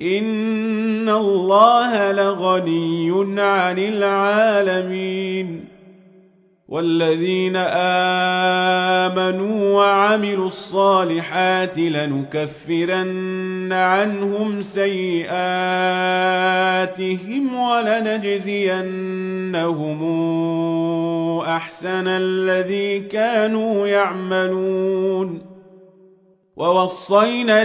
إن الله لغني عن العالمين والذين آمنوا وعملوا الصالحات لنكفرن عنهم سيئاتهم ولنجزينهم أحسن الذي كانوا يعملون ووصينا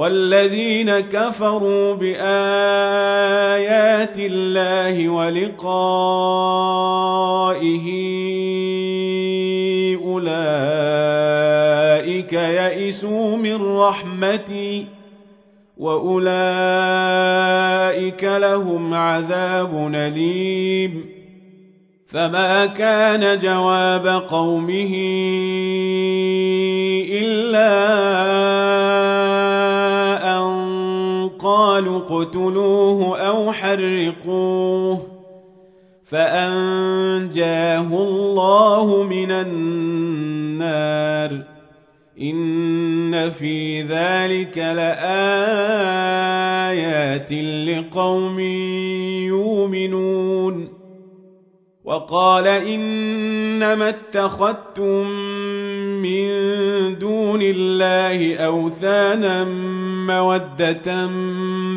والذين كفروا بآيات الله ولقائه أولئك يئسوا من رحمتي وأولئك لهم عذاب أليم. فما كان جواب قومه قالوا اقتلوه أو حرقوه فأنجاه الله من النار إن في ذلك لآيات لقوم يؤمنون وقال إنما اتخذتم من دون الله أوثانا مودة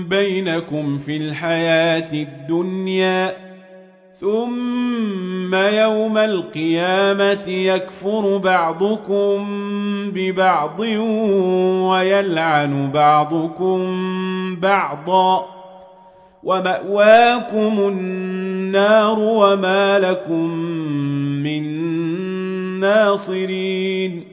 بينكم في الحياة الدنيا ثم يوم القيامة يكفر بعضكم ببعض ويلعن بعضكم بعضا ومأواكم النار وما لكم من ناصرين.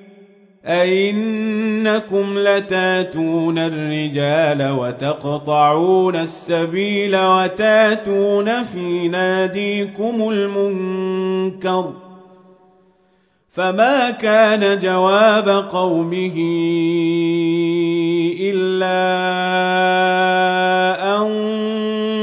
أئنكم لتاتون الرجال وتقطعون السبيل وتاتون في ناديكم المنكر فما كان جواب قومه إلا أن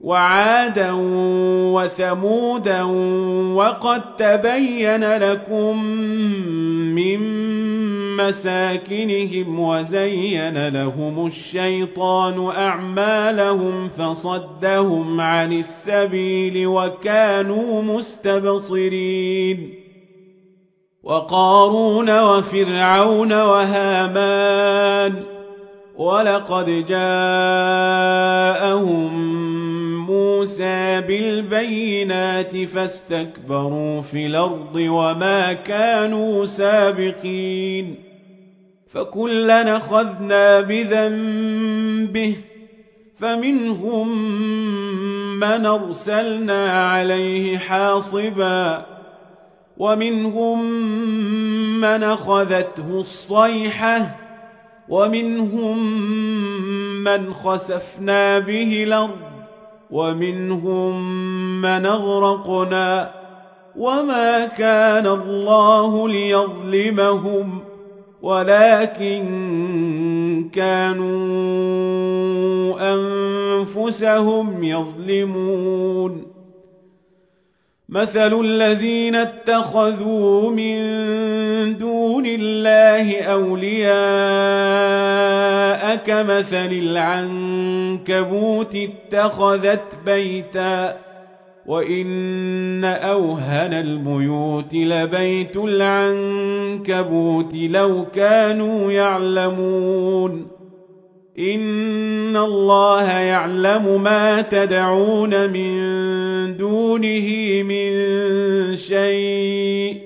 وعادا وثمودا وقد تبين لكم من مساكنهم وزين لهم الشيطان أعمالهم فصدهم عن السبيل وكانوا مستبصرين وقارون وفرعون وهامان ولقد جاءهم موسى بالبينات فاستكبروا في الأرض وما كانوا سابقين فكلا أخذنا بذنبه فمنهم من أرسلنا عليه حاصبا ومنهم من أخذته الصيحة ومنهم من خسفنا به الأرض ومنهم من أغرقنا وما كان الله ليظلمهم ولكن كانوا أنفسهم يظلمون. مثل الذين اتخذوا من دون الله أولياء كمثل العنكبوت اتخذت بيتا وإن أوهن البيوت لبيت العنكبوت لو كانوا يعلمون إن الله يعلم ما تدعون من دونه من شيء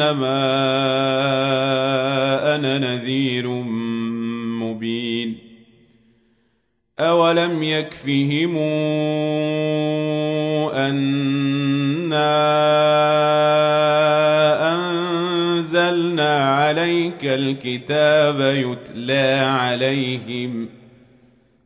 وانما أنا نذير مبين. أولم يكفهم أنا أنزلنا عليك الكتاب يتلى عليهم